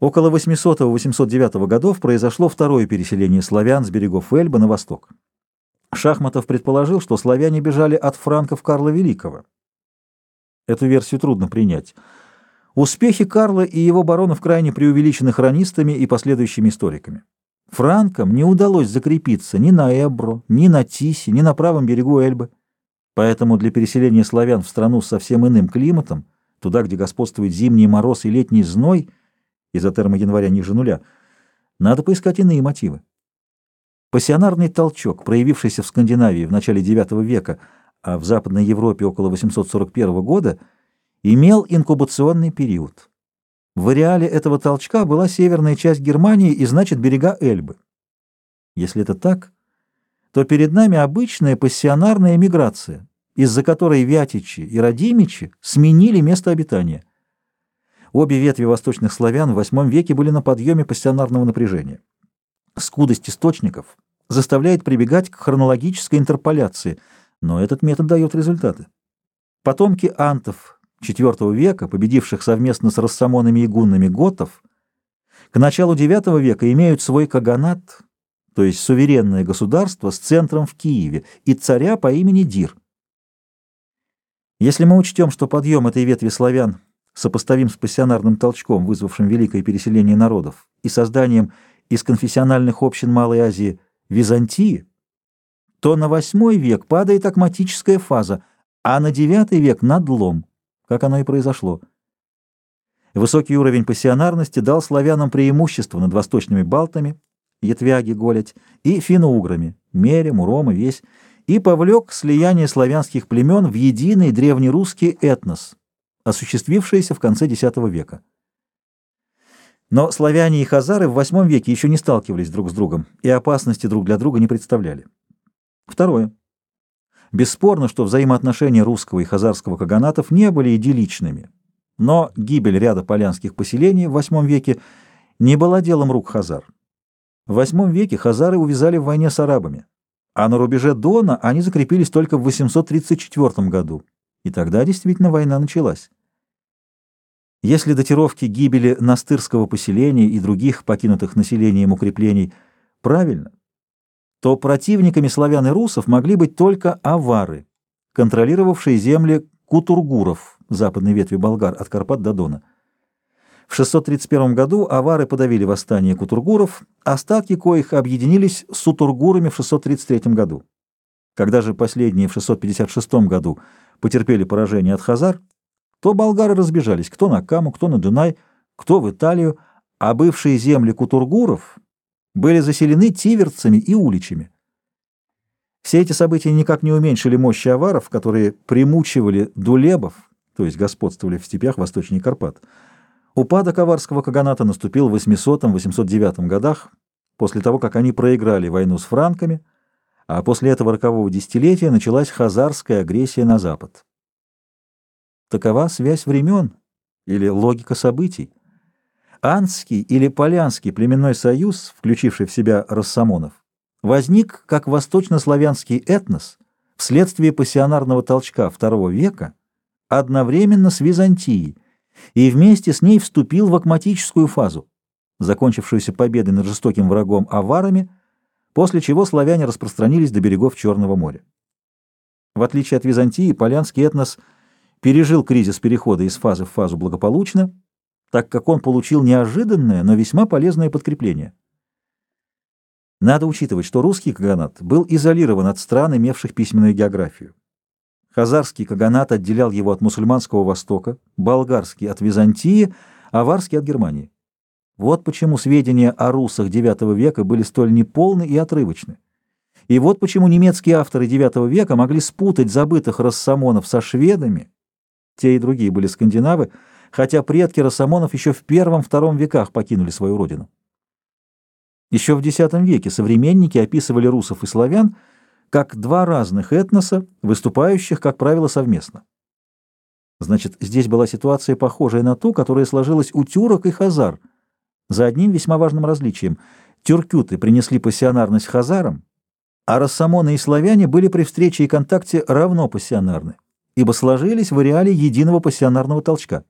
Около 800-809 годов произошло второе переселение славян с берегов Эльбы на восток. Шахматов предположил, что славяне бежали от франков Карла Великого. Эту версию трудно принять. Успехи Карла и его баронов крайне преувеличены хронистами и последующими историками. Франкам не удалось закрепиться ни на Эбро, ни на Тисе, ни на правом берегу Эльбы. Поэтому для переселения славян в страну с совсем иным климатом, туда, где господствует зимний мороз и летний зной, изотерма января ниже нуля, надо поискать иные мотивы. Пассионарный толчок, проявившийся в Скандинавии в начале IX века, а в Западной Европе около 841 года, имел инкубационный период. В ареале этого толчка была северная часть Германии и, значит, берега Эльбы. Если это так, то перед нами обычная пассионарная миграция, из-за которой Вятичи и Радимичи сменили место обитания. Обе ветви восточных славян в VIII веке были на подъеме пассионарного напряжения. Скудость источников заставляет прибегать к хронологической интерполяции, но этот метод дает результаты. Потомки антов IV века, победивших совместно с рассамонами и гуннами готов, к началу IX века имеют свой каганат, то есть суверенное государство с центром в Киеве, и царя по имени Дир. Если мы учтем, что подъем этой ветви славян сопоставим с пассионарным толчком, вызвавшим великое переселение народов, и созданием из конфессиональных общин Малой Азии Византии, то на восьмой век падает акматическая фаза, а на девятый век — надлом, как оно и произошло. Высокий уровень пассионарности дал славянам преимущество над восточными балтами, ятвяги, голять, и финно-уграми, мере, муромы, весь, и повлек слияние славянских племен в единый древнерусский этнос, осуществившееся в конце X века. Но славяне и хазары в VIII веке еще не сталкивались друг с другом и опасности друг для друга не представляли. Второе. Бесспорно, что взаимоотношения русского и хазарского каганатов не были идилличными, но гибель ряда полянских поселений в VIII веке не была делом рук хазар. В VIII веке хазары увязали в войне с арабами, а на рубеже Дона они закрепились только в 834 году, и тогда действительно война началась. Если датировки гибели Настырского поселения и других покинутых населением укреплений правильно, то противниками славян и русов могли быть только авары, контролировавшие земли кутургуров, западной ветви болгар, от Карпат до Дона. В 631 году авары подавили восстание кутургуров, остатки коих объединились с утургурами в 633 году. Когда же последние в 656 году потерпели поражение от хазар, то болгары разбежались, кто на Каму, кто на Дунай, кто в Италию, а бывшие земли кутургуров были заселены тиверцами и уличами. Все эти события никак не уменьшили мощи аваров, которые примучивали дулебов, то есть господствовали в степях восточнее Карпат. Упадок аварского каганата наступил в 800-809 годах, после того, как они проиграли войну с франками, а после этого рокового десятилетия началась хазарская агрессия на запад. Такова связь времен или логика событий. Анский или Полянский племенной союз, включивший в себя рассамонов, возник как восточнославянский этнос вследствие пассионарного толчка II века одновременно с Византией и вместе с ней вступил в акматическую фазу, закончившуюся победой над жестоким врагом аварами, после чего славяне распространились до берегов Черного моря. В отличие от Византии, полянский этнос – пережил кризис перехода из фазы в фазу благополучно, так как он получил неожиданное, но весьма полезное подкрепление. Надо учитывать, что русский каганат был изолирован от стран, имевших письменную географию. Хазарский каганат отделял его от мусульманского Востока, болгарский от Византии, аварский от Германии. Вот почему сведения о русах IX века были столь неполны и отрывочны. И вот почему немецкие авторы IX века могли спутать забытых рассамонов со шведами, те и другие были скандинавы, хотя предки Росомонов еще в первом-втором веках покинули свою родину. Еще в X веке современники описывали русов и славян как два разных этноса, выступающих, как правило, совместно. Значит, здесь была ситуация похожая на ту, которая сложилась у тюрок и хазар, за одним весьма важным различием. Тюркюты принесли пассионарность хазарам, а рассамоны и славяне были при встрече и контакте равно пассионарны ибо сложились в ареале единого пассионарного толчка.